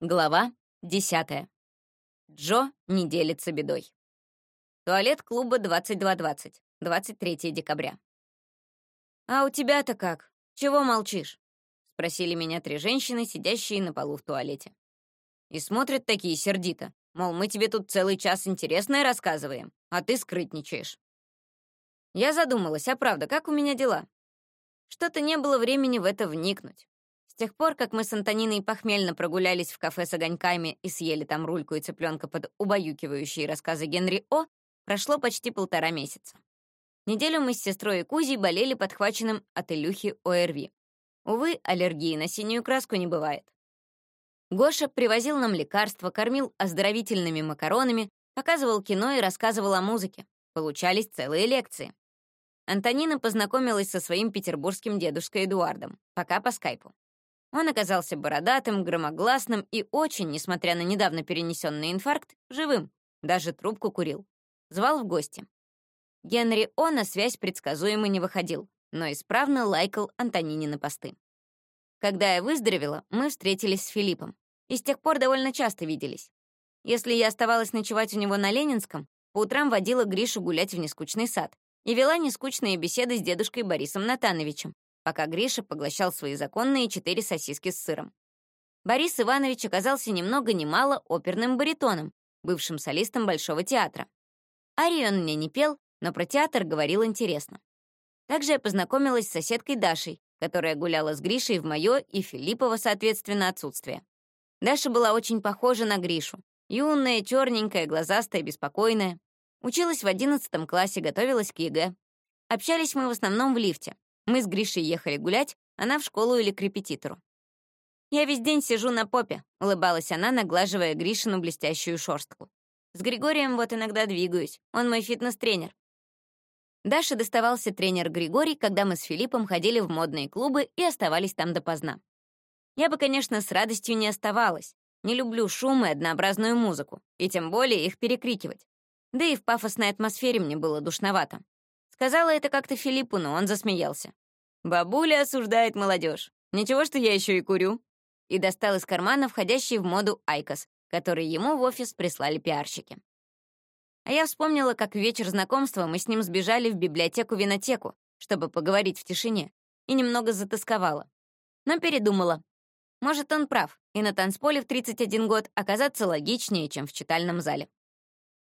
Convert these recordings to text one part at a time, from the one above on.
Глава 10. Джо не делится бедой. Туалет клуба 2220, 23 декабря. «А у тебя-то как? Чего молчишь?» — спросили меня три женщины, сидящие на полу в туалете. И смотрят такие сердито, мол, мы тебе тут целый час интересное рассказываем, а ты скрытничаешь. Я задумалась, а правда, как у меня дела? Что-то не было времени в это вникнуть тех пор, как мы с Антониной похмельно прогулялись в кафе с огоньками и съели там рульку и цыпленка под убаюкивающие рассказы Генри О, прошло почти полтора месяца. Неделю мы с сестрой и Кузей болели подхваченным от Илюхи ОРВИ. Увы, аллергии на синюю краску не бывает. Гоша привозил нам лекарства, кормил оздоровительными макаронами, показывал кино и рассказывал о музыке. Получались целые лекции. Антонина познакомилась со своим петербургским дедушкой Эдуардом, пока по скайпу. Он оказался бородатым, громогласным и очень, несмотря на недавно перенесенный инфаркт, живым. Даже трубку курил. Звал в гости. Генри О на связь предсказуемо не выходил, но исправно лайкал Антонинины посты. Когда я выздоровела, мы встретились с Филиппом. И с тех пор довольно часто виделись. Если я оставалась ночевать у него на Ленинском, по утрам водила Гришу гулять в нескучный сад и вела нескучные беседы с дедушкой Борисом Натановичем, пока Гриша поглощал свои законные четыре сосиски с сыром. Борис Иванович оказался ни много ни мало оперным баритоном, бывшим солистом Большого театра. Арию он мне не пел, но про театр говорил интересно. Также я познакомилась с соседкой Дашей, которая гуляла с Гришей в моё и Филиппова, соответственно, отсутствие. Даша была очень похожа на Гришу. Юная, черненькая, глазастая, беспокойная. Училась в одиннадцатом классе, готовилась к ЕГЭ. Общались мы в основном в лифте. Мы с Гришей ехали гулять, она в школу или к репетитору. «Я весь день сижу на попе», — улыбалась она, наглаживая Гришину блестящую шёрстку. «С Григорием вот иногда двигаюсь. Он мой фитнес-тренер». Даше доставался тренер Григорий, когда мы с Филиппом ходили в модные клубы и оставались там допоздна. Я бы, конечно, с радостью не оставалась. Не люблю шум и однообразную музыку, и тем более их перекрикивать. Да и в пафосной атмосфере мне было душновато. Сказала это как-то Филиппу, но он засмеялся. «Бабуля осуждает молодежь. Ничего, что я еще и курю». И достал из кармана входящий в моду IQOS, который ему в офис прислали пиарщики. А я вспомнила, как в вечер знакомства мы с ним сбежали в библиотеку-винотеку, чтобы поговорить в тишине, и немного затасковала. Но передумала. Может, он прав, и на танцполе в 31 год оказаться логичнее, чем в читальном зале.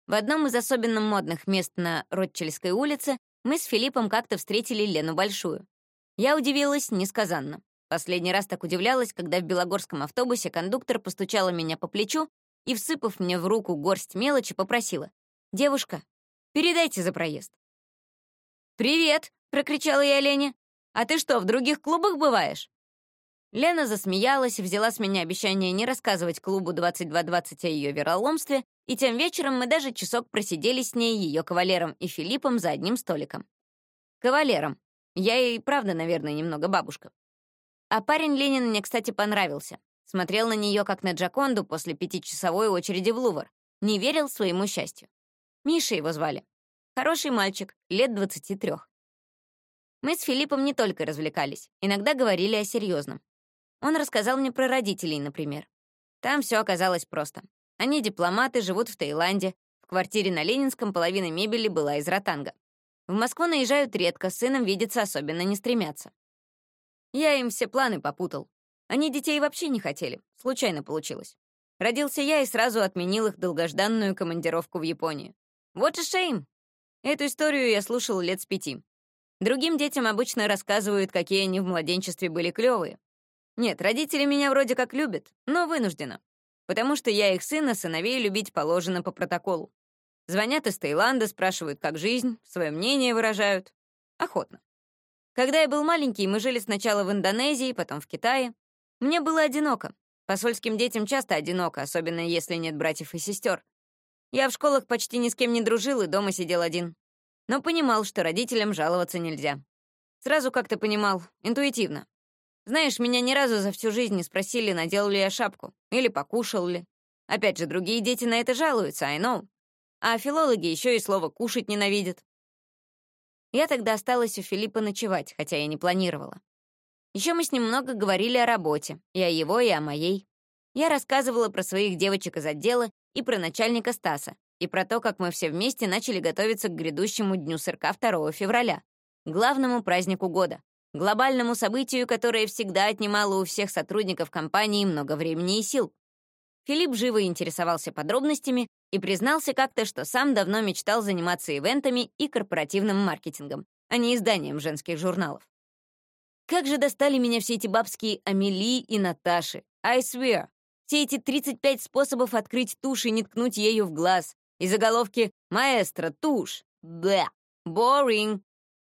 В одном из особенно модных мест на Ротчельской улице мы с Филиппом как-то встретили Лену Большую. Я удивилась несказанно. Последний раз так удивлялась, когда в белогорском автобусе кондуктор постучала меня по плечу и, всыпав мне в руку горсть мелочи, попросила. «Девушка, передайте за проезд». «Привет!» — прокричала я Лене. «А ты что, в других клубах бываешь?» Лена засмеялась, взяла с меня обещание не рассказывать клубу 2220 о ее вероломстве и тем вечером мы даже часок просидели с ней, ее кавалером и Филиппом за одним столиком. Кавалером. Я и правда, наверное, немного бабушка. А парень Ленин мне, кстати, понравился. Смотрел на нее как на Джаконду после пятичасовой очереди в Лувр. Не верил своему счастью. Миша его звали. Хороший мальчик, лет 23. Мы с Филиппом не только развлекались, иногда говорили о серьезном. Он рассказал мне про родителей, например. Там все оказалось просто. Они дипломаты, живут в Таиланде. В квартире на Ленинском половина мебели была из ротанга. В Москву наезжают редко, с сыном видеться особенно не стремятся. Я им все планы попутал. Они детей вообще не хотели, случайно получилось. Родился я и сразу отменил их долгожданную командировку в Японию. Вот же шейм! Эту историю я слушал лет с пяти. Другим детям обычно рассказывают, какие они в младенчестве были клёвые. Нет, родители меня вроде как любят, но вынужденно потому что я их сына, сыновей любить положено по протоколу. Звонят из Таиланда, спрашивают, как жизнь, свое мнение выражают. Охотно. Когда я был маленький, мы жили сначала в Индонезии, потом в Китае. Мне было одиноко. Посольским детям часто одиноко, особенно если нет братьев и сестер. Я в школах почти ни с кем не дружил и дома сидел один. Но понимал, что родителям жаловаться нельзя. Сразу как-то понимал, интуитивно. Знаешь, меня ни разу за всю жизнь не спросили, надел ли я шапку или покушал ли. Опять же, другие дети на это жалуются, I know. А филологи еще и слово «кушать» ненавидят. Я тогда осталась у Филиппа ночевать, хотя я не планировала. Еще мы с ним много говорили о работе, и о его, и о моей. Я рассказывала про своих девочек из отдела и про начальника Стаса, и про то, как мы все вместе начали готовиться к грядущему дню сырка 2 февраля, главному празднику года, глобальному событию, которое всегда отнимало у всех сотрудников компании много времени и сил. Филипп живо интересовался подробностями и признался как-то, что сам давно мечтал заниматься ивентами и корпоративным маркетингом, а не изданием женских журналов. Как же достали меня все эти бабские Амели и Наташи. I swear. Все эти 35 способов открыть тушь и не ткнуть ею в глаз. И заголовки «Маэстро, тушь». Бля. Boring.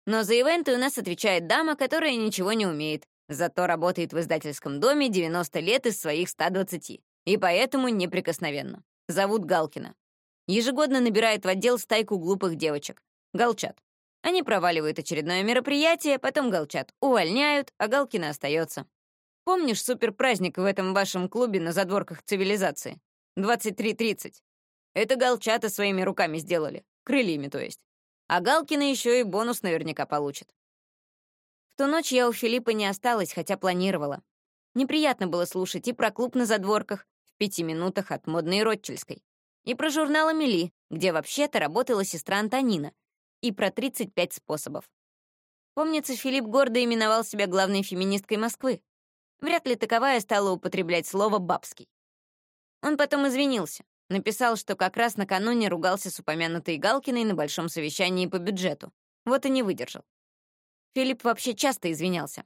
Но за ивенты у нас отвечает дама, которая ничего не умеет, зато работает в издательском доме 90 лет из своих 120, и поэтому неприкосновенно. Зовут Галкина. Ежегодно набирает в отдел стайку глупых девочек. Галчат. Они проваливают очередное мероприятие, потом Галчат увольняют, а Галкина остается. Помнишь суперпраздник в этом вашем клубе на задворках цивилизации? 23.30. Это Галчата своими руками сделали. Крыльями, то есть. А Галкина еще и бонус наверняка получит. В ту ночь я у Филиппа не осталась, хотя планировала. Неприятно было слушать и про клуб на задворках, в пяти минутах от модной Ротчельской, и про журнал «Амели», где вообще-то работала сестра Антонина, и про 35 способов. Помнится, Филипп гордо именовал себя главной феминисткой Москвы. Вряд ли таковая стала употреблять слово «бабский». Он потом извинился, написал, что как раз накануне ругался с упомянутой Галкиной на большом совещании по бюджету. Вот и не выдержал. Филипп вообще часто извинялся.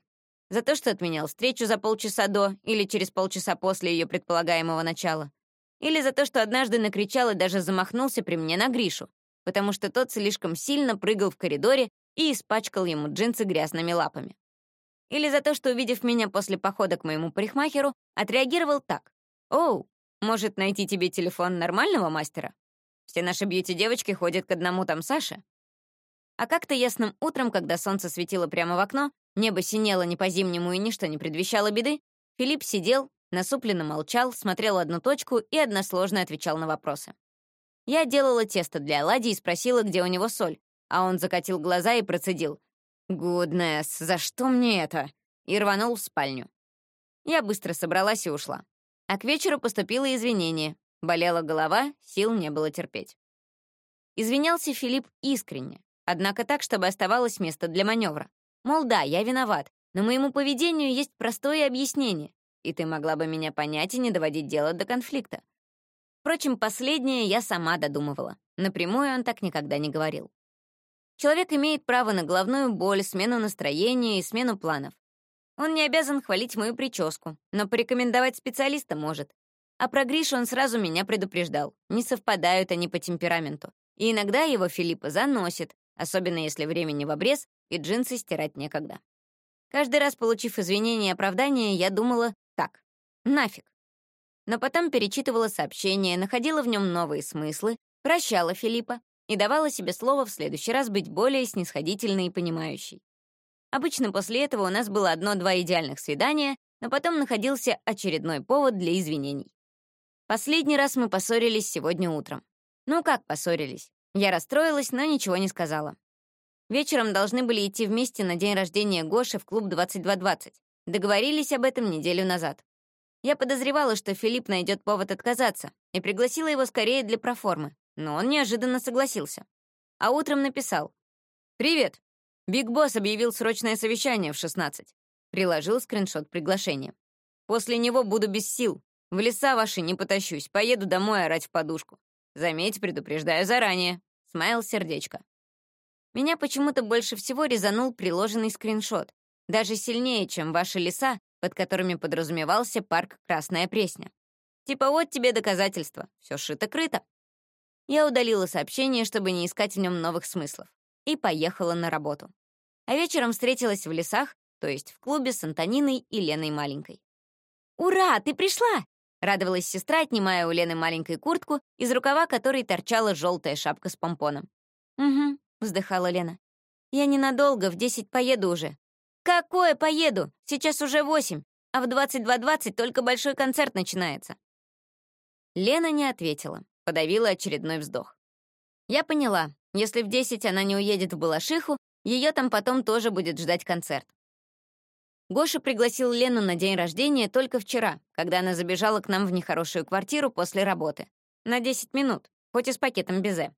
За то, что отменял встречу за полчаса до или через полчаса после ее предполагаемого начала. Или за то, что однажды накричал и даже замахнулся при мне на Гришу, потому что тот слишком сильно прыгал в коридоре и испачкал ему джинсы грязными лапами. Или за то, что, увидев меня после похода к моему парикмахеру, отреагировал так. «Оу, может, найти тебе телефон нормального мастера? Все наши бьюти-девочки ходят к одному там Саше». А как-то ясным утром, когда солнце светило прямо в окно, небо синело не по-зимнему и ничто не предвещало беды, Филипп сидел, насупленно молчал, смотрел одну точку и односложно отвечал на вопросы. Я делала тесто для оладий и спросила, где у него соль, а он закатил глаза и процедил. «Гуднес, за что мне это?» и рванул в спальню. Я быстро собралась и ушла. А к вечеру поступило извинение. Болела голова, сил не было терпеть. Извинялся Филипп искренне, однако так, чтобы оставалось место для маневра. Мол, да, я виноват, но моему поведению есть простое объяснение, и ты могла бы меня понять и не доводить дело до конфликта. Впрочем, последнее я сама додумывала. Напрямую он так никогда не говорил. Человек имеет право на головную боль, смену настроения и смену планов. Он не обязан хвалить мою прическу, но порекомендовать специалиста может. А про Гришу он сразу меня предупреждал. Не совпадают они по темпераменту. И иногда его Филиппа заносит, особенно если времени в обрез и джинсы стирать некогда. Каждый раз, получив извинения и оправдания, я думала так. Нафиг но потом перечитывала сообщение, находила в нем новые смыслы, прощала Филиппа и давала себе слово в следующий раз быть более снисходительной и понимающей. Обычно после этого у нас было одно-два идеальных свидания, но потом находился очередной повод для извинений. Последний раз мы поссорились сегодня утром. Ну как поссорились? Я расстроилась, но ничего не сказала. Вечером должны были идти вместе на день рождения Гоши в клуб 2220. Договорились об этом неделю назад. Я подозревала, что Филипп найдет повод отказаться, и пригласила его скорее для проформы, но он неожиданно согласился. А утром написал. «Привет. Биг Босс объявил срочное совещание в 16. Приложил скриншот приглашения. После него буду без сил. В леса ваши не потащусь, поеду домой орать в подушку. Заметь, предупреждаю заранее. Смайл сердечко. Меня почему-то больше всего резанул приложенный скриншот. Даже сильнее, чем ваши леса, под которыми подразумевался парк Красная Пресня. Типа вот тебе доказательства, все шито-крыто. Я удалила сообщение, чтобы не искать в нем новых смыслов, и поехала на работу. А вечером встретилась в лесах, то есть в клубе с Антониной и Леной Маленькой. «Ура, ты пришла!» — радовалась сестра, отнимая у Лены маленькой куртку, из рукава которой торчала желтая шапка с помпоном. «Угу», — вздыхала Лена. «Я ненадолго, в десять поеду уже. «Какое поеду? Сейчас уже восемь, а в 22.20 только большой концерт начинается». Лена не ответила, подавила очередной вздох. Я поняла, если в 10 она не уедет в Балашиху, ее там потом тоже будет ждать концерт. Гоша пригласил Лену на день рождения только вчера, когда она забежала к нам в нехорошую квартиру после работы. На 10 минут, хоть и с пакетом безе.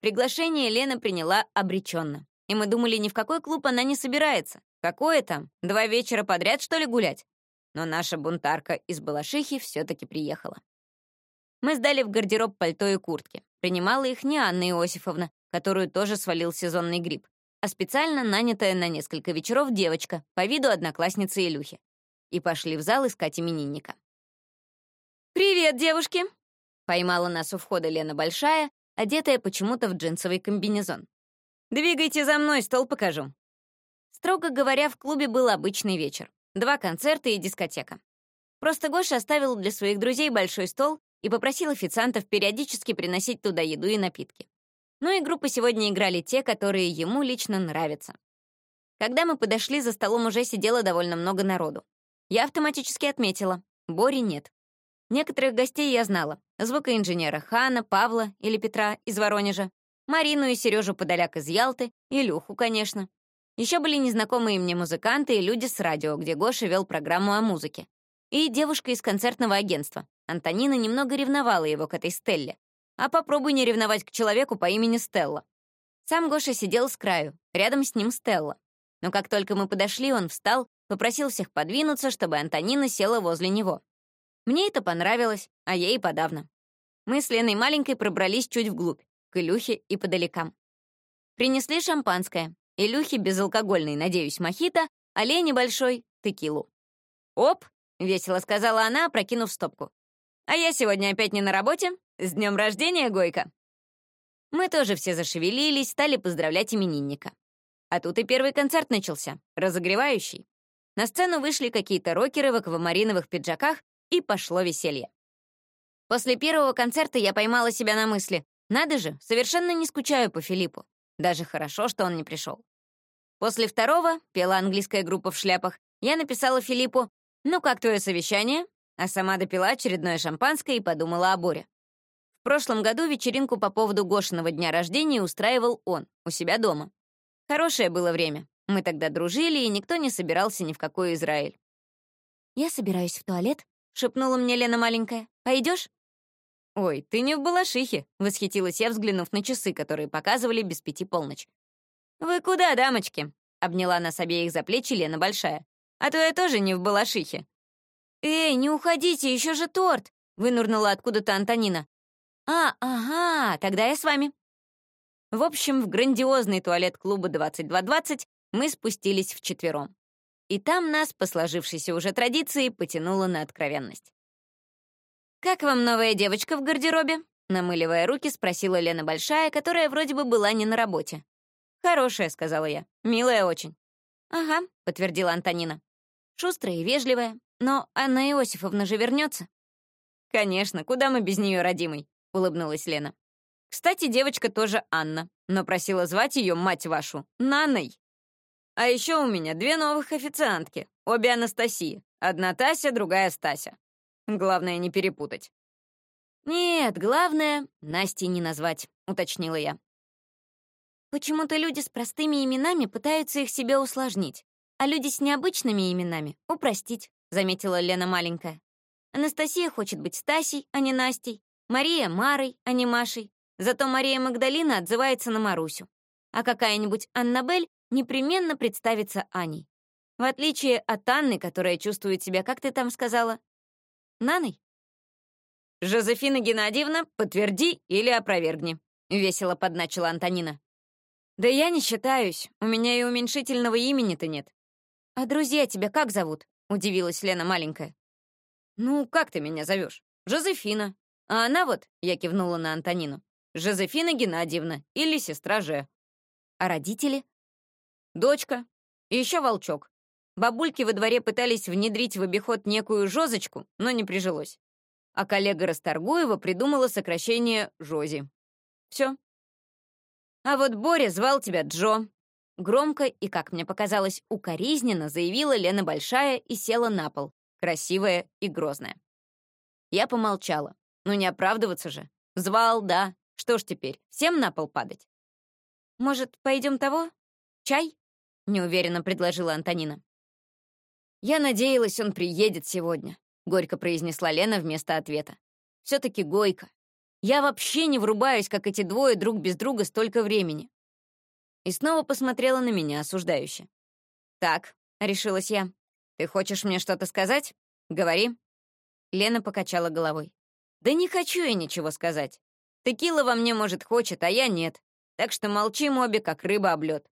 Приглашение Лена приняла обреченно. И мы думали, ни в какой клуб она не собирается. Какое там? Два вечера подряд, что ли, гулять? Но наша бунтарка из Балашихи все-таки приехала. Мы сдали в гардероб пальто и куртки. Принимала их не Анна Иосифовна, которую тоже свалил сезонный грипп, а специально нанятая на несколько вечеров девочка по виду одноклассницы Илюхи. И пошли в зал искать именинника. «Привет, девушки!» Поймала нас у входа Лена Большая, одетая почему-то в джинсовый комбинезон. «Двигайте за мной, стол покажу». Строго говоря, в клубе был обычный вечер. Два концерта и дискотека. Просто Гоша оставил для своих друзей большой стол и попросил официантов периодически приносить туда еду и напитки. Ну и группы сегодня играли те, которые ему лично нравятся. Когда мы подошли, за столом уже сидело довольно много народу. Я автоматически отметила — Бори нет. Некоторых гостей я знала. Звукоинженера Хана, Павла или Петра из Воронежа, Марину и Сережу Подоляк из Ялты, Илюху, конечно. Еще были незнакомые мне музыканты и люди с радио, где Гоша вел программу о музыке. И девушка из концертного агентства. Антонина немного ревновала его к этой Стелле. А попробуй не ревновать к человеку по имени Стелла. Сам Гоша сидел с краю, рядом с ним Стелла. Но как только мы подошли, он встал, попросил всех подвинуться, чтобы Антонина села возле него. Мне это понравилось, а ей подавно. Мы с Леной маленькой пробрались чуть вглубь, к Илюхе и подалекам. Принесли шампанское. Илюхе безалкогольный, надеюсь, мохито, а Лене большой — текилу. «Оп!» — весело сказала она, прокинув стопку. «А я сегодня опять не на работе? С днем рождения, Гойка!» Мы тоже все зашевелились, стали поздравлять именинника. А тут и первый концерт начался, разогревающий. На сцену вышли какие-то рокеры в аквамариновых пиджаках и пошло веселье. После первого концерта я поймала себя на мысли. Надо же, совершенно не скучаю по Филиппу. Даже хорошо, что он не пришел. После второго, пела английская группа в шляпах, я написала Филиппу «Ну как твое совещание?» А сама допила очередное шампанское и подумала о Боре. В прошлом году вечеринку по поводу Гошиного дня рождения устраивал он, у себя дома. Хорошее было время. Мы тогда дружили, и никто не собирался ни в какой Израиль. «Я собираюсь в туалет», — шепнула мне Лена маленькая. Пойдешь? «Ой, ты не в Балашихе», — восхитилась я, взглянув на часы, которые показывали без пяти полночь. «Вы куда, дамочки?» — обняла нас обеих за плечи Лена Большая. «А то я тоже не в Балашихе». «Эй, не уходите, еще же торт!» — вынурнула откуда-то Антонина. «А, ага, тогда я с вами». В общем, в грандиозный туалет клуба 2220 мы спустились вчетвером. И там нас, по сложившейся уже традиции, потянуло на откровенность. «Как вам новая девочка в гардеробе?» Намыливая руки, спросила Лена Большая, которая вроде бы была не на работе. «Хорошая», — сказала я. «Милая очень». «Ага», — подтвердила Антонина. «Шустрая и вежливая. Но Анна Иосифовна же вернется. «Конечно, куда мы без нее, родимый?» — улыбнулась Лена. «Кстати, девочка тоже Анна, но просила звать ее, мать вашу, Наной. А еще у меня две новых официантки, обе Анастасии. Одна Тася, другая Стася. Главное, не перепутать». «Нет, главное, Насти не назвать», — уточнила я. Почему-то люди с простыми именами пытаются их себе усложнить, а люди с необычными именами — упростить, — заметила Лена маленькая. Анастасия хочет быть Стасей, а не Настей, Мария — Марой, а не Машей. Зато Мария Магдалина отзывается на Марусю. А какая-нибудь Аннабель непременно представится Аней. В отличие от Анны, которая чувствует себя, как ты там сказала, Наной. «Жозефина Геннадьевна, подтверди или опровергни», — весело подначила Антонина. «Да я не считаюсь, у меня и уменьшительного имени-то нет». «А друзья тебя как зовут?» — удивилась Лена маленькая. «Ну, как ты меня зовешь? Жозефина. А она вот, — я кивнула на Антонину, — Жозефина Геннадьевна или сестра Же. А родители? Дочка. И еще волчок. Бабульки во дворе пытались внедрить в обиход некую Жозочку, но не прижилось. А коллега Расторгуева придумала сокращение Жози. Все. А вот Боря звал тебя Джо. Громко и, как мне показалось, укоризненно заявила Лена Большая и села на пол, красивая и грозная. Я помолчала. Ну не оправдываться же. Звал, да. Что ж теперь, всем на пол падать? «Может, пойдем того? Чай?» — неуверенно предложила Антонина. «Я надеялась, он приедет сегодня», — горько произнесла Лена вместо ответа. «Все-таки Гойка. Я вообще не врубаюсь, как эти двое друг без друга столько времени». И снова посмотрела на меня осуждающе. «Так», — решилась я, — «ты хочешь мне что-то сказать? Говори». Лена покачала головой. «Да не хочу я ничего сказать. Текила во мне, может, хочет, а я нет. Так что молчим обе, как рыба об лед.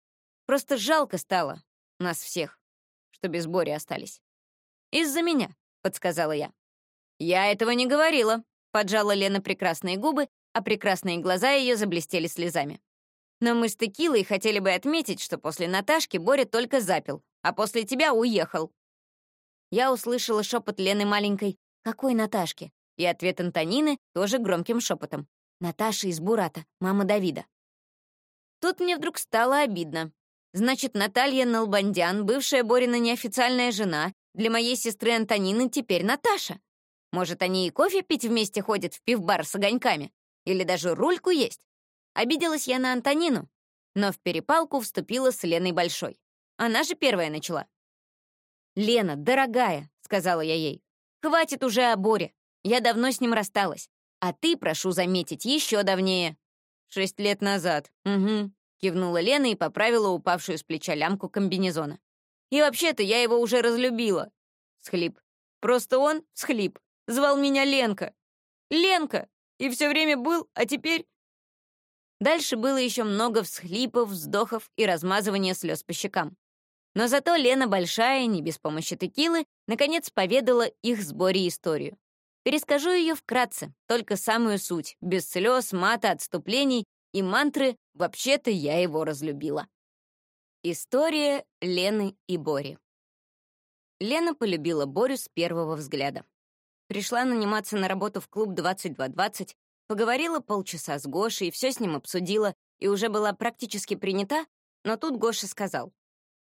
Просто жалко стало нас всех, что без Бори остались. «Из-за меня», — подсказала я. «Я этого не говорила», — поджала Лена прекрасные губы, а прекрасные глаза ее заблестели слезами. «Но мы с Текилой хотели бы отметить, что после Наташки Боря только запил, а после тебя уехал». Я услышала шепот Лены маленькой «Какой Наташки?» и ответ Антонины тоже громким шепотом. «Наташа из Бурата, мама Давида». Тут мне вдруг стало обидно. Значит, Наталья Налбандян, бывшая Борина неофициальная жена, для моей сестры Антонины теперь Наташа. Может, они и кофе пить вместе ходят в пивбар с огоньками? Или даже рульку есть? Обиделась я на Антонину, но в перепалку вступила с Леной Большой. Она же первая начала. «Лена, дорогая», — сказала я ей, — «хватит уже о Боре. Я давно с ним рассталась. А ты, прошу заметить, еще давнее». «Шесть лет назад. Угу. Кивнула Лена и поправила упавшую с плеча лямку комбинезона. «И вообще-то я его уже разлюбила!» Схлип. «Просто он, схлип, звал меня Ленка! Ленка! И все время был, а теперь...» Дальше было еще много всхлипов, вздохов и размазывания слез по щекам. Но зато Лена Большая, не без помощи текилы, наконец поведала их сборе историю. Перескажу ее вкратце, только самую суть, без слез, мата, отступлений и мантры «вообще-то я его разлюбила». История Лены и Бори. Лена полюбила Борю с первого взгляда. Пришла наниматься на работу в клуб 2220, поговорила полчаса с Гошей, все с ним обсудила, и уже была практически принята, но тут Гоша сказал,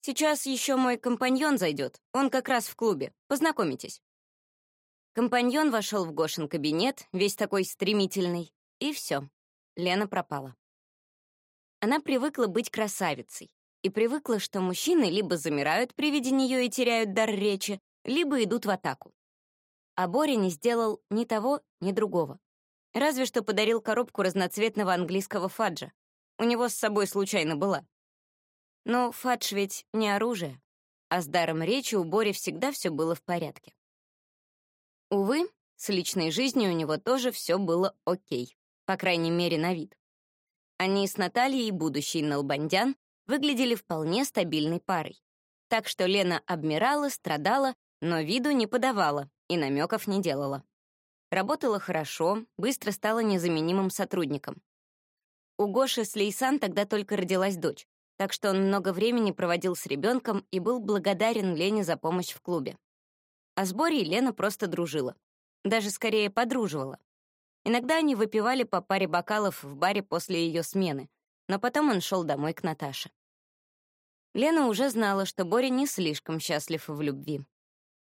«Сейчас еще мой компаньон зайдет, он как раз в клубе, познакомитесь». Компаньон вошел в Гошин кабинет, весь такой стремительный, и все. Лена пропала. Она привыкла быть красавицей и привыкла, что мужчины либо замирают при виде нее и теряют дар речи, либо идут в атаку. А Боря не сделал ни того, ни другого. Разве что подарил коробку разноцветного английского фаджа. У него с собой случайно была. Но фадж ведь не оружие, а с даром речи у Бори всегда все было в порядке. Увы, с личной жизнью у него тоже все было окей по крайней мере, на вид. Они с Натальей, будущей Налбандян, выглядели вполне стабильной парой. Так что Лена обмирала, страдала, но виду не подавала и намеков не делала. Работала хорошо, быстро стала незаменимым сотрудником. У Гоши с Лейсан тогда только родилась дочь, так что он много времени проводил с ребенком и был благодарен Лене за помощь в клубе. А с Борей Лена просто дружила. Даже скорее подруживала. Иногда они выпивали по паре бокалов в баре после ее смены, но потом он шел домой к Наташе. Лена уже знала, что Боря не слишком счастлив в любви.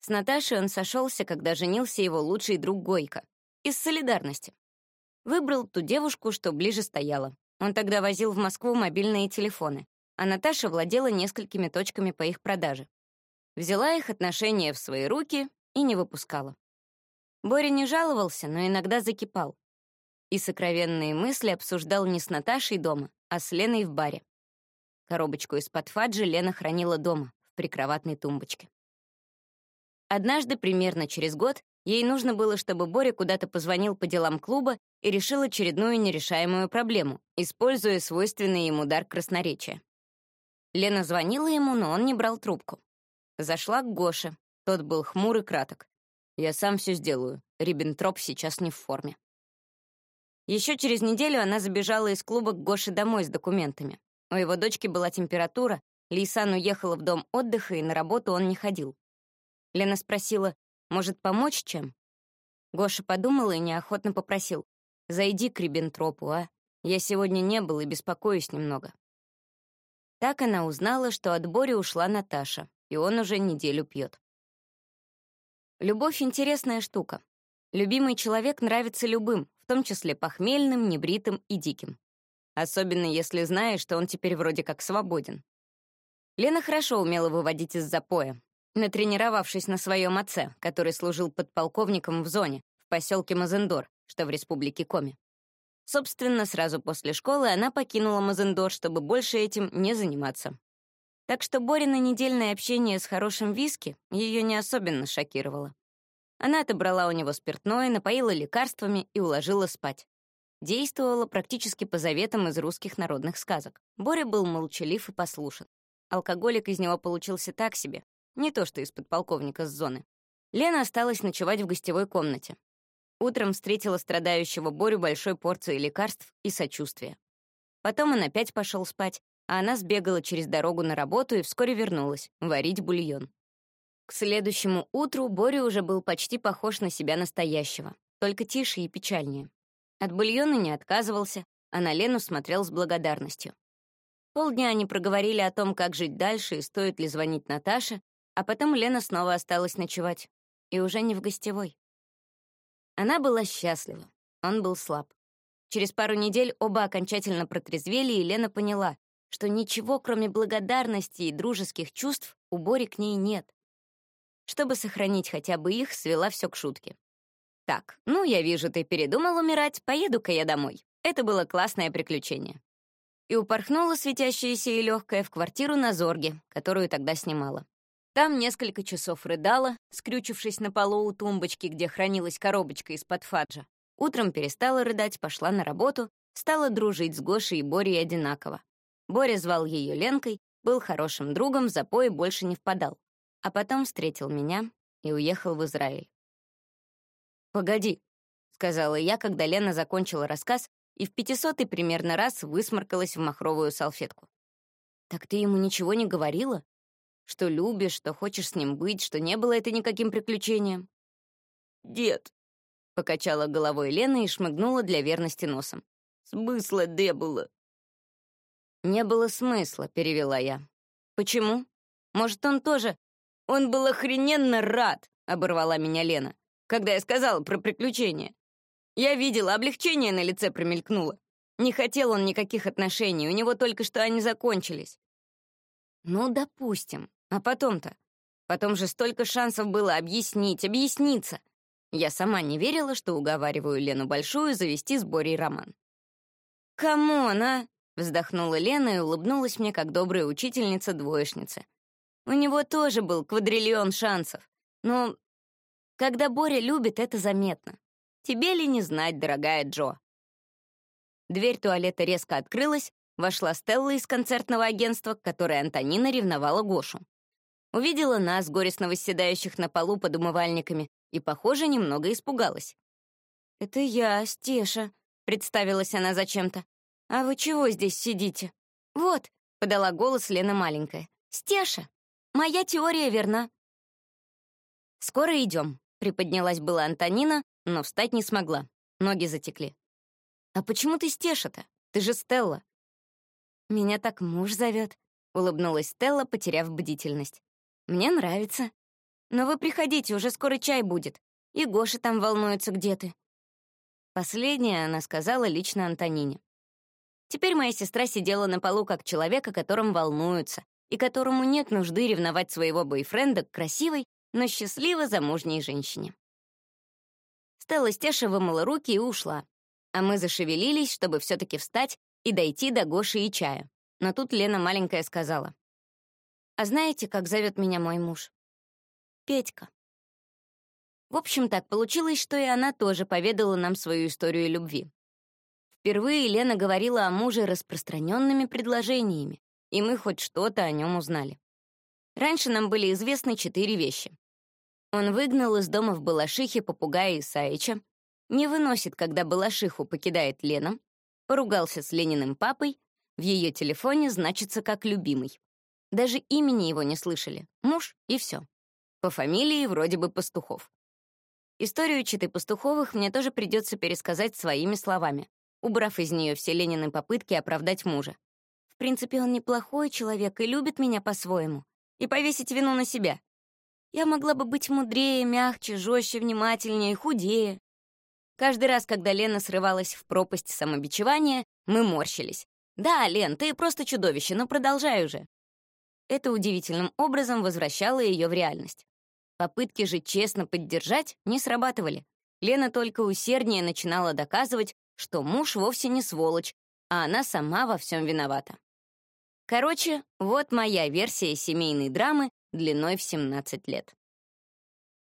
С Наташей он сошелся, когда женился его лучший друг Гойко. Из солидарности. Выбрал ту девушку, что ближе стояла. Он тогда возил в Москву мобильные телефоны, а Наташа владела несколькими точками по их продаже. Взяла их отношения в свои руки и не выпускала. Боря не жаловался, но иногда закипал. И сокровенные мысли обсуждал не с Наташей дома, а с Леной в баре. Коробочку из-под фаджи Лена хранила дома, в прикроватной тумбочке. Однажды, примерно через год, ей нужно было, чтобы Боря куда-то позвонил по делам клуба и решил очередную нерешаемую проблему, используя свойственный ему дар красноречия. Лена звонила ему, но он не брал трубку. Зашла к Гоше. Тот был хмур и краток. Я сам все сделаю. Риббентроп сейчас не в форме. Еще через неделю она забежала из клуба к Гоше домой с документами. У его дочки была температура, Лейсан уехала в дом отдыха, и на работу он не ходил. Лена спросила, может, помочь чем? Гоша подумал и неохотно попросил, «Зайди к Риббентропу, а? Я сегодня не был и беспокоюсь немного». Так она узнала, что от Бори ушла Наташа, и он уже неделю пьет. Любовь — интересная штука. Любимый человек нравится любым, в том числе похмельным, небритым и диким. Особенно если знаешь, что он теперь вроде как свободен. Лена хорошо умела выводить из запоя. Натренировавшись на своем отце, который служил подполковником в зоне в поселке Мазендор, что в республике Коми. Собственно, сразу после школы она покинула Мазендор, чтобы больше этим не заниматься. Так что Борина недельное общение с хорошим виски ее не особенно шокировало. Она отобрала у него спиртное, напоила лекарствами и уложила спать. Действовала практически по заветам из русских народных сказок. Боря был молчалив и послушен. Алкоголик из него получился так себе, не то что из подполковника с зоны. Лена осталась ночевать в гостевой комнате. Утром встретила страдающего Борю большой порцией лекарств и сочувствия. Потом он опять пошел спать, а она сбегала через дорогу на работу и вскоре вернулась варить бульон. К следующему утру Боря уже был почти похож на себя настоящего, только тише и печальнее. От бульона не отказывался, а на Лену смотрел с благодарностью. Полдня они проговорили о том, как жить дальше и стоит ли звонить Наташе, а потом Лена снова осталась ночевать. И уже не в гостевой. Она была счастлива. Он был слаб. Через пару недель оба окончательно протрезвели, и Лена поняла, что ничего, кроме благодарности и дружеских чувств, у Бори к ней нет. Чтобы сохранить хотя бы их, свела все к шутке. «Так, ну, я вижу, ты передумал умирать, поеду-ка я домой. Это было классное приключение». И упорхнула светящаяся и легкая в квартиру на Зорге, которую тогда снимала. Там несколько часов рыдала, скрючившись на полу у тумбочки, где хранилась коробочка из-под фаджа. Утром перестала рыдать, пошла на работу, стала дружить с Гошей и Борей одинаково. Боря звал ее Ленкой, был хорошим другом, в запои больше не впадал. А потом встретил меня и уехал в Израиль. «Погоди», — сказала я, когда Лена закончила рассказ и в пятисотый примерно раз высморкалась в махровую салфетку. «Так ты ему ничего не говорила? Что любишь, что хочешь с ним быть, что не было это никаким приключением. «Дед», — покачала головой Лена и шмыгнула для верности носом. «Смысла не было». «Не было смысла», — перевела я. «Почему? Может, он тоже...» «Он был охрененно рад», — оборвала меня Лена, когда я сказала про приключения. Я видела, облегчение на лице промелькнуло. Не хотел он никаких отношений, у него только что они закончились. Ну, допустим. А потом-то? Потом же столько шансов было объяснить, объясниться. Я сама не верила, что уговариваю Лену Большую завести с Борей роман. «Come on, а!» — вздохнула Лена и улыбнулась мне, как добрая учительница двоечнице. У него тоже был квадриллион шансов. Но когда Боря любит, это заметно. Тебе ли не знать, дорогая Джо? Дверь туалета резко открылась, Вошла Стелла из концертного агентства, к которой Антонина ревновала Гошу. Увидела нас, горестно восседающих на полу под умывальниками, и, похоже, немного испугалась. «Это я, Стеша», — представилась она зачем-то. «А вы чего здесь сидите?» «Вот», — подала голос Лена маленькая. «Стеша, моя теория верна». «Скоро идем», — приподнялась была Антонина, но встать не смогла. Ноги затекли. «А почему ты Стеша-то? Ты же Стелла. «Меня так муж зовет», — улыбнулась Стелла, потеряв бдительность. «Мне нравится. Но вы приходите, уже скоро чай будет. И Гоша там волнуется, где ты». Последнее она сказала лично Антонине. Теперь моя сестра сидела на полу как человек, о волнуются, и которому нет нужды ревновать своего бойфренда к красивой, но счастливо замужней женщине. Стелла Стеша вымыла руки и ушла, а мы зашевелились, чтобы все таки встать и дойти до Гоши и чая. Но тут Лена маленькая сказала. «А знаете, как зовет меня мой муж?» «Петька». В общем, так получилось, что и она тоже поведала нам свою историю любви. Впервые Лена говорила о муже распространенными предложениями, и мы хоть что-то о нем узнали. Раньше нам были известны четыре вещи. Он выгнал из дома в Балашихе попугая Исаича, не выносит, когда Балашиху покидает Лена, поругался с Лениным папой, в ее телефоне значится как любимый. Даже имени его не слышали. Муж и все. По фамилии вроде бы Пастухов. Историю Читы Пастуховых мне тоже придется пересказать своими словами, убрав из нее все Ленины попытки оправдать мужа. В принципе, он неплохой человек и любит меня по-своему. И повесить вину на себя. Я могла бы быть мудрее, мягче, жестче, внимательнее, худее. Каждый раз, когда Лена срывалась в пропасть самобичевания, мы морщились. «Да, Лен, ты просто чудовище, но продолжай уже». Это удивительным образом возвращало ее в реальность. Попытки же честно поддержать не срабатывали. Лена только усерднее начинала доказывать, что муж вовсе не сволочь, а она сама во всем виновата. Короче, вот моя версия семейной драмы длиной в 17 лет.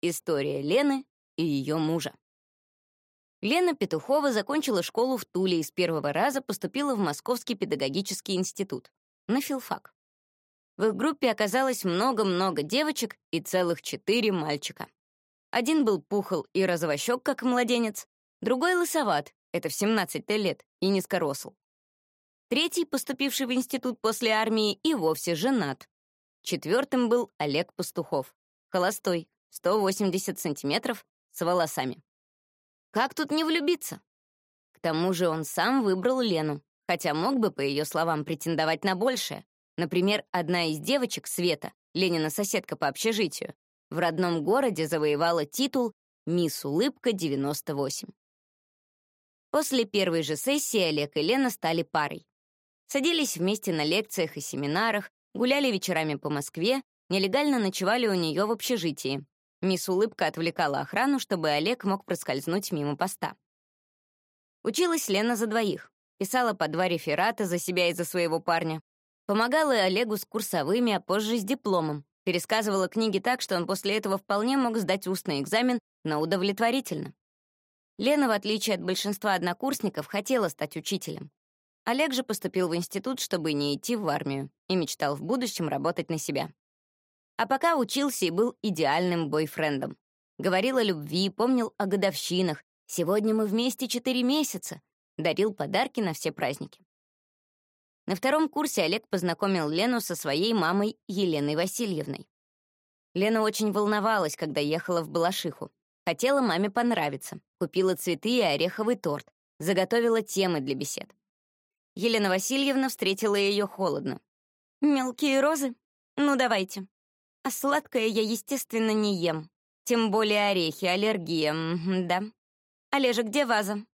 История Лены и ее мужа. Лена Петухова закончила школу в Туле и с первого раза поступила в Московский педагогический институт, на филфак. В их группе оказалось много-много девочек и целых четыре мальчика. Один был пухол и розовощек, как младенец, другой лысоват, это в 17 лет, и низкоросл. Третий, поступивший в институт после армии, и вовсе женат. Четвертым был Олег Пастухов, холостой, 180 сантиметров, с волосами. Как тут не влюбиться? К тому же он сам выбрал Лену, хотя мог бы, по ее словам, претендовать на большее. Например, одна из девочек, Света, Ленина соседка по общежитию, в родном городе завоевала титул «Мисс Улыбка 98». После первой же сессии Олег и Лена стали парой. Садились вместе на лекциях и семинарах, гуляли вечерами по Москве, нелегально ночевали у нее в общежитии, Мисс Улыбка отвлекала охрану, чтобы Олег мог проскользнуть мимо поста. Училась Лена за двоих. Писала по два реферата за себя и за своего парня. Помогала Олегу с курсовыми, а позже с дипломом. Пересказывала книги так, что он после этого вполне мог сдать устный экзамен, но удовлетворительно. Лена, в отличие от большинства однокурсников, хотела стать учителем. Олег же поступил в институт, чтобы не идти в армию, и мечтал в будущем работать на себя. А пока учился и был идеальным бойфрендом. Говорил о любви, помнил о годовщинах. Сегодня мы вместе четыре месяца. Дарил подарки на все праздники. На втором курсе Олег познакомил Лену со своей мамой Еленой Васильевной. Лена очень волновалась, когда ехала в Балашиху. Хотела маме понравиться. Купила цветы и ореховый торт. Заготовила темы для бесед. Елена Васильевна встретила ее холодно. «Мелкие розы? Ну, давайте. А сладкое я, естественно, не ем. Тем более орехи, аллергия, да. Олежа, где ваза?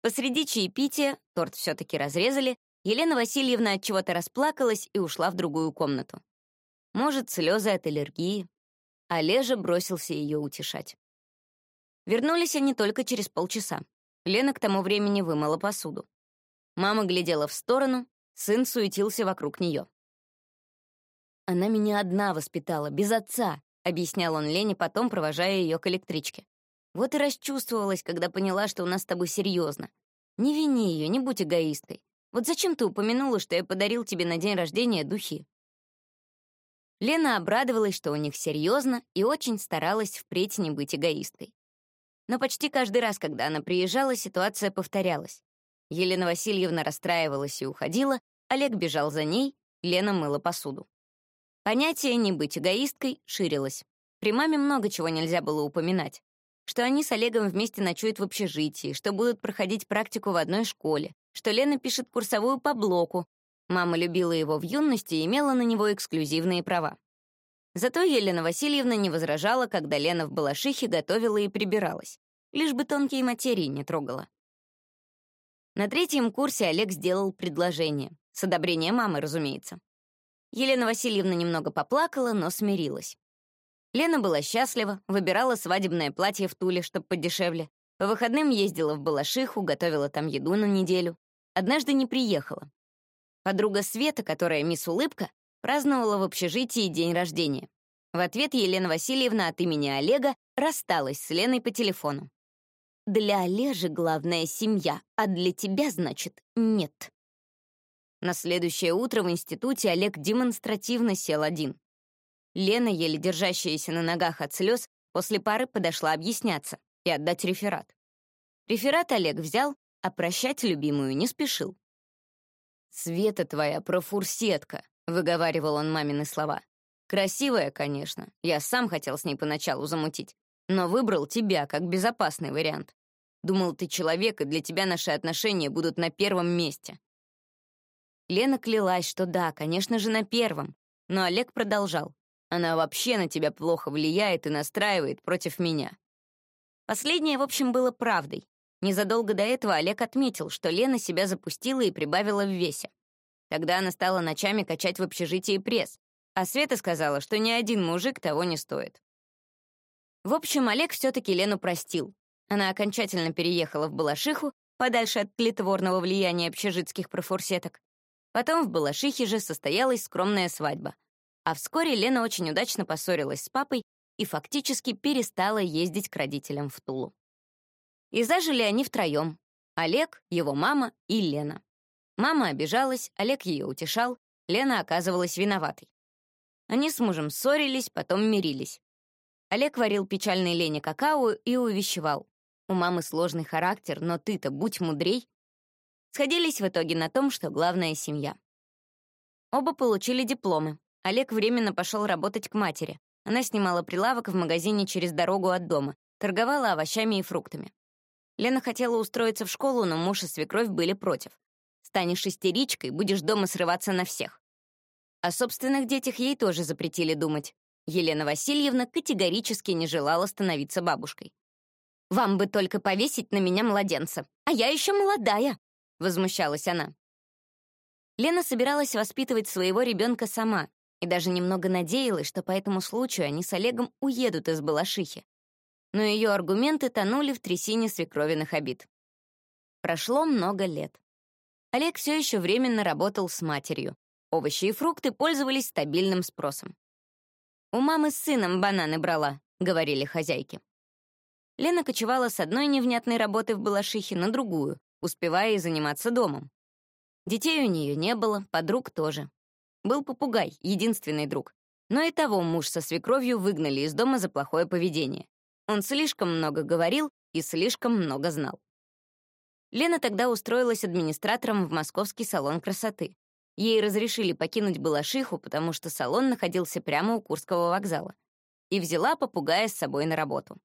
Посреди чаепития, торт все-таки разрезали, Елена Васильевна от чего-то расплакалась и ушла в другую комнату. Может, слезы от аллергии. Олежа бросился ее утешать. Вернулись они только через полчаса. Лена к тому времени вымыла посуду. Мама глядела в сторону, сын суетился вокруг нее. «Она меня одна воспитала, без отца», — объяснял он Лене, потом провожая ее к электричке. «Вот и расчувствовалась, когда поняла, что у нас с тобой серьезно. Не вини ее, не будь эгоисткой. Вот зачем ты упомянула, что я подарил тебе на день рождения духи?» Лена обрадовалась, что у них серьезно, и очень старалась впредь не быть эгоисткой. Но почти каждый раз, когда она приезжала, ситуация повторялась. Елена Васильевна расстраивалась и уходила, Олег бежал за ней, Лена мыла посуду. Понятие «не быть эгоисткой» ширилось. При маме много чего нельзя было упоминать. Что они с Олегом вместе ночуют в общежитии, что будут проходить практику в одной школе, что Лена пишет курсовую по блоку. Мама любила его в юности и имела на него эксклюзивные права. Зато Елена Васильевна не возражала, когда Лена в Балашихе готовила и прибиралась. Лишь бы тонкие материи не трогала. На третьем курсе Олег сделал предложение. С одобрения мамы, разумеется. Елена Васильевна немного поплакала, но смирилась. Лена была счастлива, выбирала свадебное платье в Туле, чтобы подешевле. По выходным ездила в Балашиху, готовила там еду на неделю. Однажды не приехала. Подруга Света, которая мисс Улыбка, праздновала в общежитии день рождения. В ответ Елена Васильевна от имени Олега рассталась с Леной по телефону. «Для Олежи главная семья, а для тебя, значит, нет». На следующее утро в институте Олег демонстративно сел один. Лена, еле держащаяся на ногах от слез, после пары подошла объясняться и отдать реферат. Реферат Олег взял, а прощать любимую не спешил. «Света твоя профурсетка», — выговаривал он мамины слова. «Красивая, конечно, я сам хотел с ней поначалу замутить, но выбрал тебя как безопасный вариант. Думал, ты человек, и для тебя наши отношения будут на первом месте. Лена клялась, что да, конечно же, на первом. Но Олег продолжал. Она вообще на тебя плохо влияет и настраивает против меня. Последнее, в общем, было правдой. Незадолго до этого Олег отметил, что Лена себя запустила и прибавила в весе. Тогда она стала ночами качать в общежитии пресс, а Света сказала, что ни один мужик того не стоит. В общем, Олег все-таки Лену простил. Она окончательно переехала в Балашиху, подальше от тлетворного влияния общежитских профурсеток. Потом в Балашихе же состоялась скромная свадьба. А вскоре Лена очень удачно поссорилась с папой и фактически перестала ездить к родителям в Тулу. И зажили они втроем. Олег, его мама и Лена. Мама обижалась, Олег ее утешал, Лена оказывалась виноватой. Они с мужем ссорились, потом мирились. Олег варил печальной Лене какао и увещевал. У мамы сложный характер, но ты-то будь мудрей. Сходились в итоге на том, что главное — семья. Оба получили дипломы. Олег временно пошел работать к матери. Она снимала прилавок в магазине через дорогу от дома, торговала овощами и фруктами. Лена хотела устроиться в школу, но муж и свекровь были против. Станешь истеричкой, будешь дома срываться на всех. О собственных детях ей тоже запретили думать. Елена Васильевна категорически не желала становиться бабушкой. «Вам бы только повесить на меня младенца, а я еще молодая», — возмущалась она. Лена собиралась воспитывать своего ребенка сама и даже немного надеялась, что по этому случаю они с Олегом уедут из Балашихи. Но ее аргументы тонули в трясине свекровиных обид. Прошло много лет. Олег все еще временно работал с матерью. Овощи и фрукты пользовались стабильным спросом. «У мамы с сыном бананы брала», — говорили хозяйки. Лена кочевала с одной невнятной работы в Балашихе на другую, успевая и заниматься домом. Детей у нее не было, подруг тоже. Был попугай, единственный друг. Но и того муж со свекровью выгнали из дома за плохое поведение. Он слишком много говорил и слишком много знал. Лена тогда устроилась администратором в московский салон красоты. Ей разрешили покинуть Балашиху, потому что салон находился прямо у Курского вокзала. И взяла попугая с собой на работу.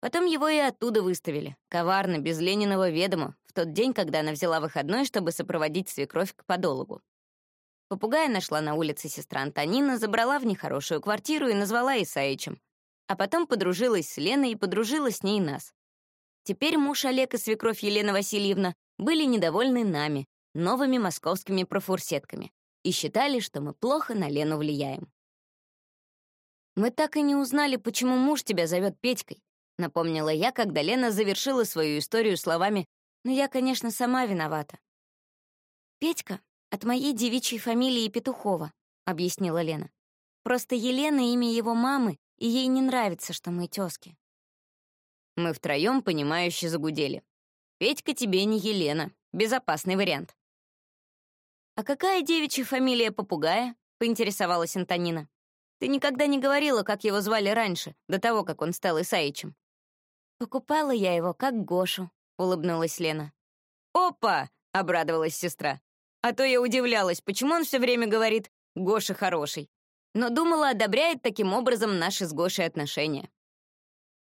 Потом его и оттуда выставили, коварно, без Лениного ведома, в тот день, когда она взяла выходной, чтобы сопроводить свекровь к подологу. Попугая нашла на улице сестра Антонина, забрала в нехорошую квартиру и назвала Исаичем. А потом подружилась с Леной и подружила с ней нас. Теперь муж Олег и свекровь Елена Васильевна были недовольны нами, новыми московскими профурсетками, и считали, что мы плохо на Лену влияем. «Мы так и не узнали, почему муж тебя зовет Петькой», напомнила я, когда Лена завершила свою историю словами «Но я, конечно, сама виновата». «Петька от моей девичьей фамилии Петухова», — объяснила Лена. «Просто Елена — имя его мамы, и ей не нравится, что мы тёзки». Мы втроем, понимающе загудели. «Петька тебе не Елена. Безопасный вариант». «А какая девичья фамилия попугая?» — поинтересовалась Антонина. «Ты никогда не говорила, как его звали раньше, до того, как он стал Исаичем». «Покупала я его, как Гошу», — улыбнулась Лена. «Опа!» — обрадовалась сестра. «А то я удивлялась, почему он все время говорит «Гоша хороший». Но думала, одобряет таким образом наши с Гошей отношения.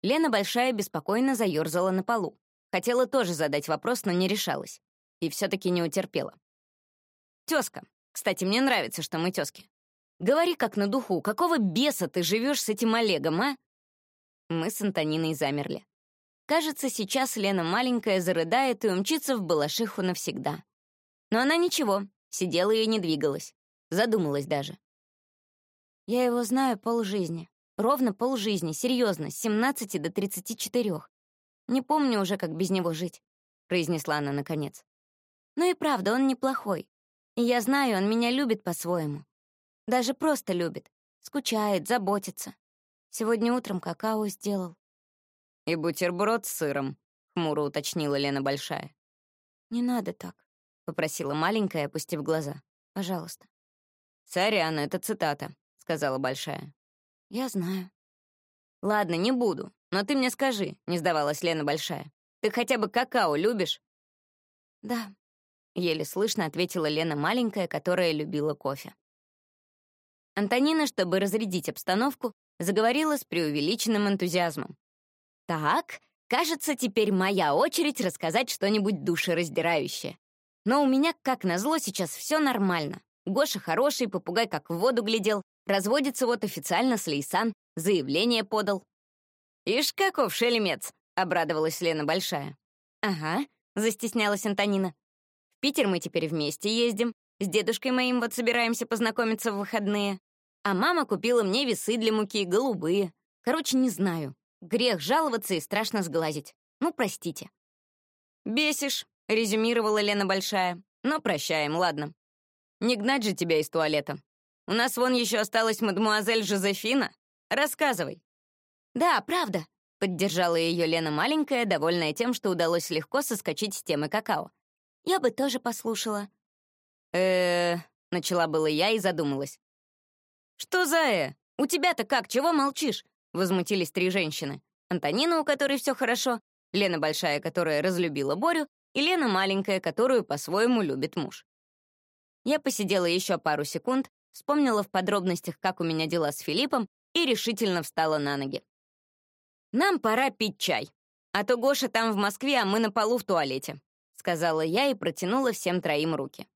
Лена Большая беспокойно заёрзала на полу. Хотела тоже задать вопрос, но не решалась. И все-таки не утерпела. «Тёзка, кстати, мне нравится, что мы тёзки. Говори как на духу, какого беса ты живешь с этим Олегом, а?» Мы с Антониной замерли. Кажется, сейчас Лена маленькая зарыдает и умчится в Балашиху навсегда. Но она ничего, сидела и не двигалась. Задумалась даже. «Я его знаю полжизни», Ровно полжизни, серьезно, с 17 до 34. Не помню уже, как без него жить», — произнесла она наконец. «Ну и правда, он неплохой. И я знаю, он меня любит по-своему. Даже просто любит. Скучает, заботится. Сегодня утром какао сделал». «И бутерброд с сыром», — хмуро уточнила Лена Большая. «Не надо так», — попросила маленькая, опустив глаза. «Пожалуйста». «Сорян, это цитата», — сказала Большая. «Я знаю». «Ладно, не буду, но ты мне скажи», — не сдавалась Лена Большая. «Ты хотя бы какао любишь?» «Да», — еле слышно ответила Лена маленькая, которая любила кофе. Антонина, чтобы разрядить обстановку, заговорила с преувеличенным энтузиазмом. «Так, кажется, теперь моя очередь рассказать что-нибудь душераздирающее. Но у меня, как назло, сейчас все нормально. Гоша хороший, попугай как в воду глядел, Разводится вот официально с Лейсан, заявление подал. «Ишь, каков шелемец!» — обрадовалась Лена Большая. «Ага», — застеснялась Антонина. «В Питер мы теперь вместе ездим. С дедушкой моим вот собираемся познакомиться в выходные. А мама купила мне весы для муки, голубые. Короче, не знаю. Грех жаловаться и страшно сглазить. Ну, простите. «Бесишь», — резюмировала Лена Большая. «Но прощаем, ладно. Не гнать же тебя из туалета. У нас вон еще осталась мадемуазель Жозефина. Рассказывай». «Да, правда», — поддержала ее Лена маленькая, довольная тем, что удалось легко соскочить с темы какао. «Я бы тоже послушала». э начала было я и задумалась. «Что за «э»? У тебя-то как, чего молчишь?» — возмутились три женщины. Антонина, у которой все хорошо, Лена Большая, которая разлюбила Борю, и Лена Маленькая, которую по-своему любит муж. Я посидела еще пару секунд, вспомнила в подробностях, как у меня дела с Филиппом, и решительно встала на ноги. «Нам пора пить чай, а то Гоша там в Москве, а мы на полу в туалете», сказала я и протянула всем троим руки.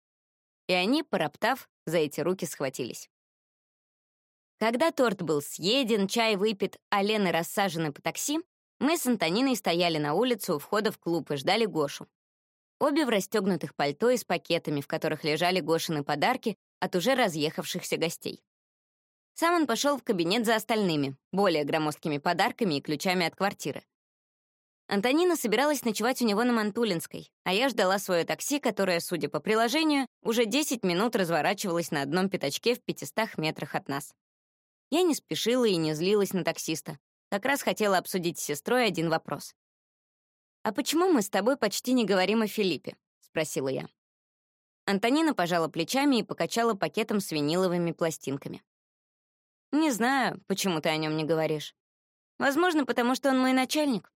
И они, пороптав, за эти руки схватились. Когда торт был съеден, чай выпит, а Лена рассажены по такси, мы с Антониной стояли на улице у входа в клуб и ждали Гошу. Обе в расстегнутых пальто и с пакетами, в которых лежали Гошины подарки от уже разъехавшихся гостей. Сам он пошел в кабинет за остальными, более громоздкими подарками и ключами от квартиры. Антонина собиралась ночевать у него на Мантулинской, а я ждала свое такси, которое, судя по приложению, уже 10 минут разворачивалось на одном пятачке в 500 метрах от нас. Я не спешила и не злилась на таксиста. Как раз хотела обсудить с сестрой один вопрос. «А почему мы с тобой почти не говорим о Филиппе?» — спросила я. Антонина пожала плечами и покачала пакетом с виниловыми пластинками. «Не знаю, почему ты о нем не говоришь. Возможно, потому что он мой начальник».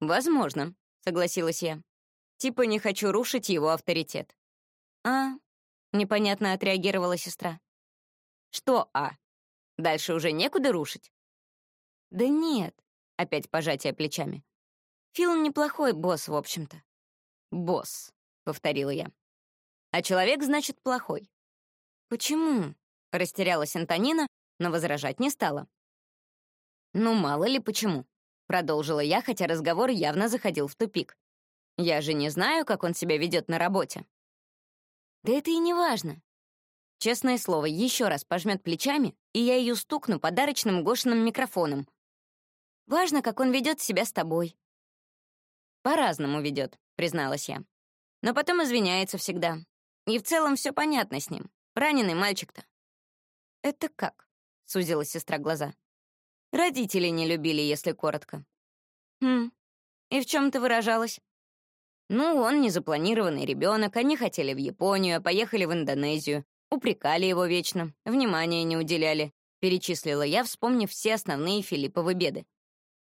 «Возможно», — согласилась я. «Типа не хочу рушить его авторитет». «А?» — непонятно отреагировала сестра. «Что «а»? Дальше уже некуда рушить?» «Да нет», — опять пожатие плечами. «Фил неплохой босс, в общем-то». «Босс», — повторила я. «А человек, значит, плохой». «Почему?» — растерялась Антонина, но возражать не стала. «Ну, мало ли почему», — продолжила я, хотя разговор явно заходил в тупик. «Я же не знаю, как он себя ведет на работе». «Да это и не важно. Честное слово, еще раз пожмет плечами, и я ее стукну подарочным Гошиным микрофоном, Важно, как он ведет себя с тобой». «По-разному ведет», — призналась я. «Но потом извиняется всегда. И в целом все понятно с ним. Раненый мальчик-то». «Это как?» — сузила сестра глаза. «Родители не любили, если коротко». «Хм, и в чем ты выражалась?» «Ну, он незапланированный ребенок, они хотели в Японию, а поехали в Индонезию, упрекали его вечно, внимания не уделяли», — перечислила я, вспомнив все основные Филипповы беды.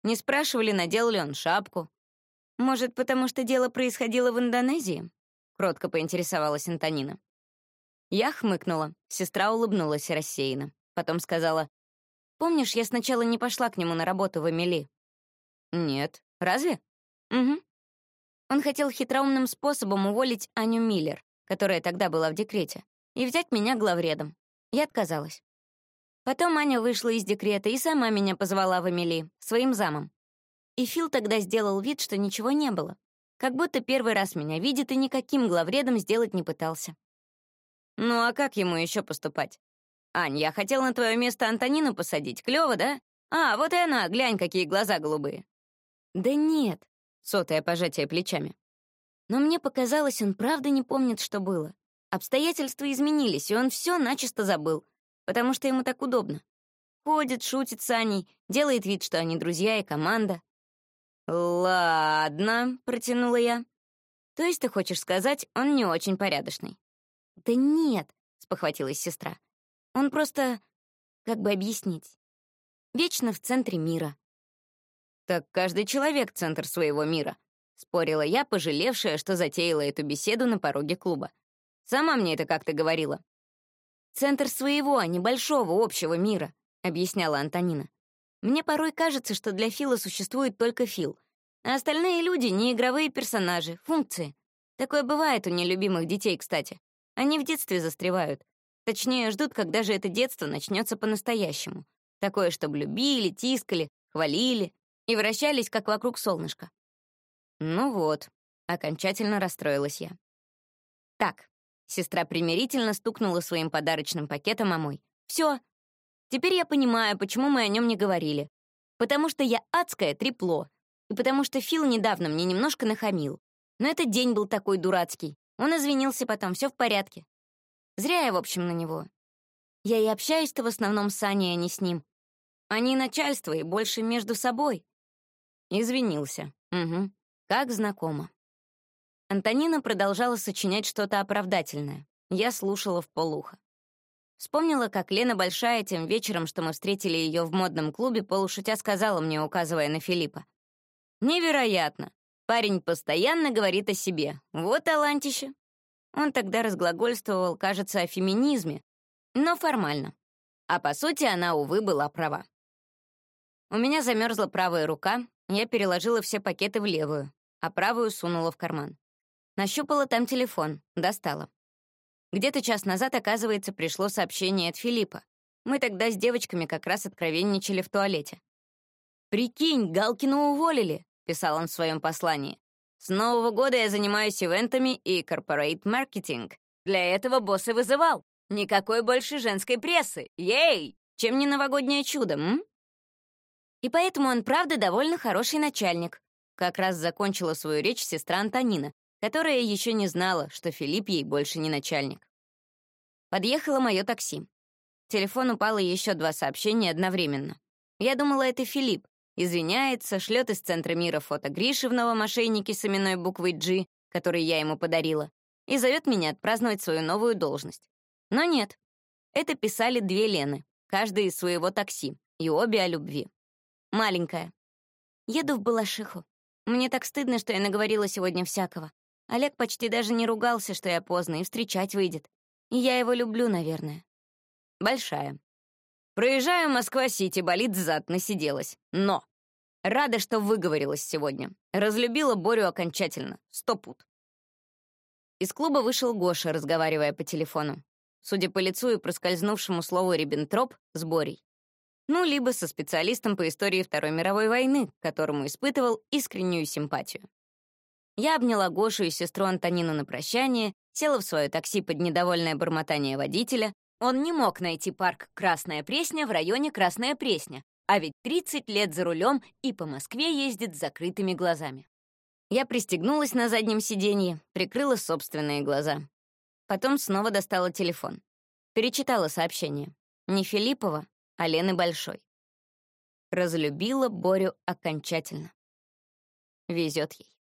Не спрашивали, надел ли он шапку. Может, потому что дело происходило в Индонезии? Кротко поинтересовалась Антонина. Я хмыкнула, сестра улыбнулась рассеянно. Потом сказала, «Помнишь, я сначала не пошла к нему на работу в Эмили?» «Нет. Разве?» «Угу». Он хотел хитроумным способом уволить Аню Миллер, которая тогда была в декрете, и взять меня главредом. Я отказалась. Потом Аня вышла из декрета и сама меня позвала в Эмили, своим замом. И Фил тогда сделал вид, что ничего не было. Как будто первый раз меня видит и никаким главредом сделать не пытался. Ну а как ему еще поступать? Ань, я хотел на твое место Антонину посадить. Клево, да? А, вот и она, глянь, какие глаза голубые. Да нет, сотое пожатие плечами. Но мне показалось, он правда не помнит, что было. Обстоятельства изменились, и он все начисто забыл потому что ему так удобно. Ходит, шутит с Аней, делает вид, что они друзья и команда. «Ладно», — протянула я. «То есть ты хочешь сказать, он не очень порядочный?» «Да нет», — спохватилась сестра. «Он просто... как бы объяснить? Вечно в центре мира». «Так каждый человек — центр своего мира», — спорила я, пожалевшая, что затеяла эту беседу на пороге клуба. «Сама мне это как-то говорила». «Центр своего, а не большого общего мира», — объясняла Антонина. «Мне порой кажется, что для Фила существует только Фил, а остальные люди — не игровые персонажи, функции. Такое бывает у нелюбимых детей, кстати. Они в детстве застревают. Точнее, ждут, когда же это детство начнется по-настоящему. Такое, чтобы любили, тискали, хвалили и вращались, как вокруг солнышка. Ну вот, окончательно расстроилась я. Так, Сестра примирительно стукнула своим подарочным пакетом о мой. Все. Теперь я понимаю, почему мы о нем не говорили. Потому что я адское трепло. И потому что Фил недавно мне немножко нахамил. Но этот день был такой дурацкий. Он извинился потом, все в порядке. Зря я, в общем, на него. Я и общаюсь-то в основном с Аней, а не с ним. Они начальство и больше между собой. Извинился. Угу. Как знакомо. Антонина продолжала сочинять что-то оправдательное. Я слушала в полухо. Вспомнила, как Лена Большая тем вечером, что мы встретили ее в модном клубе, полушутя сказала мне, указывая на Филиппа. «Невероятно! Парень постоянно говорит о себе. Вот талантище!» Он тогда разглагольствовал, кажется, о феминизме, но формально. А по сути, она, увы, была права. У меня замерзла правая рука, я переложила все пакеты в левую, а правую сунула в карман. Нащупала там телефон, достала. Где-то час назад, оказывается, пришло сообщение от Филиппа. Мы тогда с девочками как раз откровенничали в туалете. «Прикинь, Галкину уволили», — писал он в своем послании. «С Нового года я занимаюсь ивентами и корпорейт маркетинг. Для этого босс и вызывал. Никакой больше женской прессы. Ей! Чем не новогоднее чудо, м? И поэтому он, правда, довольно хороший начальник. Как раз закончила свою речь сестра Антонина, которая еще не знала, что Филипп ей больше не начальник. Подъехало мое такси. В телефон упало еще два сообщения одновременно. Я думала, это Филипп. Извиняется, шлет из центра мира фото Гришевного мошенники с именной буквой G, который я ему подарила, и зовет меня отпраздновать свою новую должность. Но нет. Это писали две Лены, каждая из своего такси, и обе о любви. Маленькая. Еду в Балашиху. Мне так стыдно, что я наговорила сегодня всякого. Олег почти даже не ругался, что я поздно, и встречать выйдет. И я его люблю, наверное. Большая. Проезжаю Москва-Сити, болит зад, насиделась. Но! Рада, что выговорилась сегодня. Разлюбила Борю окончательно. Сто пут. Из клуба вышел Гоша, разговаривая по телефону судя по лицу и проскользнувшему слову «Риббентроп» с Борей. Ну, либо со специалистом по истории Второй мировой войны, которому испытывал искреннюю симпатию. Я обняла Гошу и сестру Антонину на прощание, села в свое такси под недовольное бормотание водителя. Он не мог найти парк «Красная Пресня» в районе «Красная Пресня», а ведь 30 лет за рулем и по Москве ездит с закрытыми глазами. Я пристегнулась на заднем сиденье, прикрыла собственные глаза. Потом снова достала телефон. Перечитала сообщение. Не Филиппова, а Лены Большой. Разлюбила Борю окончательно. Везет ей.